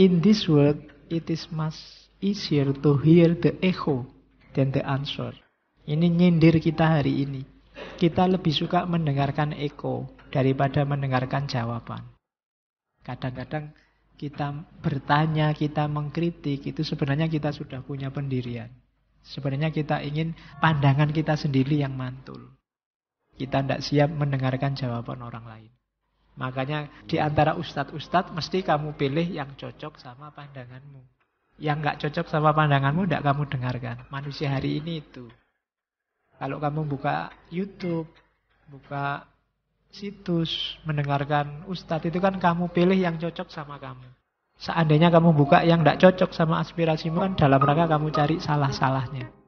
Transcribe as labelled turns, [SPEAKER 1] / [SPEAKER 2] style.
[SPEAKER 1] In this world, it is much easier to hear the echo than the answer. Ini nyindir kita hari ini. Kita lebih suka mendengarkan echo daripada mendengarkan jawaban. Kadang-kadang kita bertanya, kita mengkritik, itu sebenarnya kita sudah punya pendirian. Sebenarnya kita ingin pandangan kita sendiri yang mantul. Kita tidak siap mendengarkan jawaban orang lain. Makanya di antara ustadz-ustadz mesti kamu pilih yang cocok sama pandanganmu. Yang nggak cocok sama pandanganmu tidak kamu dengarkan. Manusia hari ini itu. Kalau kamu buka YouTube, buka situs, mendengarkan ustadz itu kan kamu pilih yang cocok sama kamu. Seandainya kamu buka yang tidak cocok sama aspirasimu kan dalam rangka kamu cari salah-salahnya.